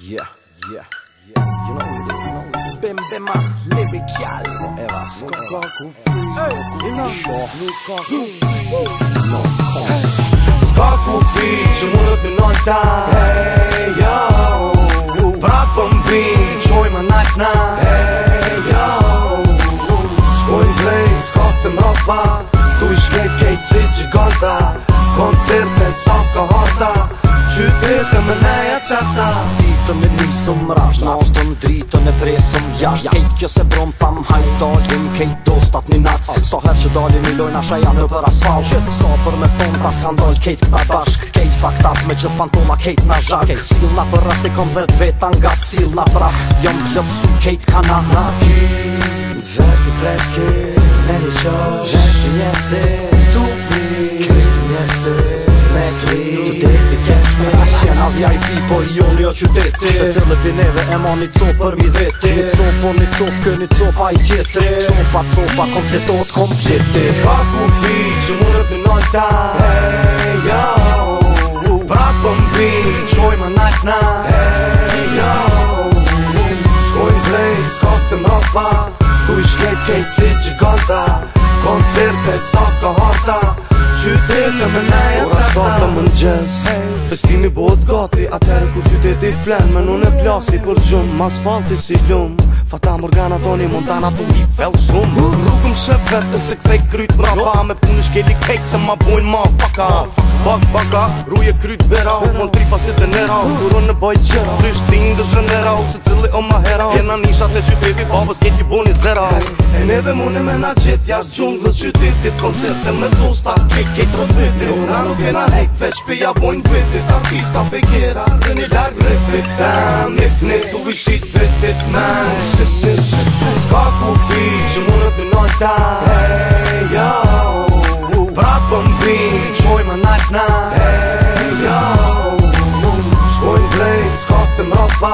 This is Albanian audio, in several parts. Yeah, yeah, yes, you know who this is. Bim Bim Lyrical Era Skakako Free Skakako Free Skakako Free Që mund të pinon ta Hey, yo Prapëm vin Qoj më najt na Hey, yo Shkoj vrejt Skakë mrapa Tu i shkej kejtë si Koncerte sa ka më neja qata të me nisëm Rash në ashtë dritën e presëm Jasht e kjo se bromë fam hajtojim Kej dostat një natë So her që dalin i lojnë asha janë në për asfalt Sa so për me thonë pas kanë dojt kejt këta bashk Kejt fakt up me që pantoma kejt na zhak Kejt sil na për rrët i kom dhe dvet angat pra jom dhëmë su kejt ka na Na ki vërës në freshke Në një shosh Vërës në jetë Tu pi Kejt Me të dhe kesh me Asë që janë avja i pi, po jo një qytetit Se cilë të vineve e ma një copë për mi veti Një copë, po një copë, kë një copë a i tjetëri Copa, copa, kompletot, kompletit Ska ku fi që më rëpë në nëjtë Hey, yo Pra për po më bi Qoj më nëjtë na Hey, yo Shkoj vrej, s'ka të më rëpë pa Kuj shkej kejtë si që gëta Koncerte, s'ka hërta qytetë Në mëna e qatë Ora shtatë të më në gjës Festimi bëhët gati Atere ku qytetë i flenë Me në plasi për gjumë Mas falti si lumë Fata Morgana Toni Montana tu i shumë Rukëm shëpë vetë Se kthej kryt më Me punë shkeli kejtë Se ma bojnë ma faka Bak baka, ruje kryt bera U pon tri pasit e nera U duro në baj qera Trisht ting dhe zhënera U se cili o ma hera Jena nisha të qytetit Babës ke që boni zera E neve mune me na qet Jas gjunglës qytetit Koncerte me dusta Ke e trofete U na nuk na hek Veç pi ja bojnë vitit Artista pe gjera Dhe një larg në fit Damit ne tu vishit vitit Man Shit, shit, Ska ku fi Që mune për nojta Hey, yo na Hey, yo Shkojnë vlej, s'kotëm ropa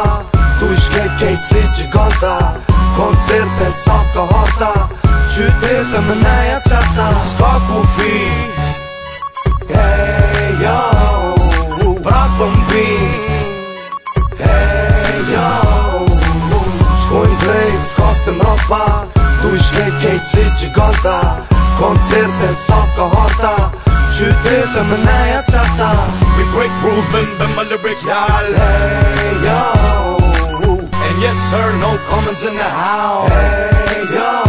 Tu i shkej kejtë si që gota Koncerte sa ka horta Qytë dhe më neja qëta S'ka ku fi Hey, yo Prapëm bi Hey, yo Shkojnë vlej, s'kotëm ropa Tu i shkej kejtë si që gota Koncerte sa ka horta чуєте, мене цята We break rules, bend bend my lyric, y'all Hey, yo And yes sir, no comments in the house Hey, yo